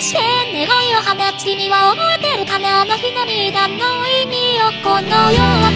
して願いを放つ君は覚えてるかなあの日涙の意味をこの世は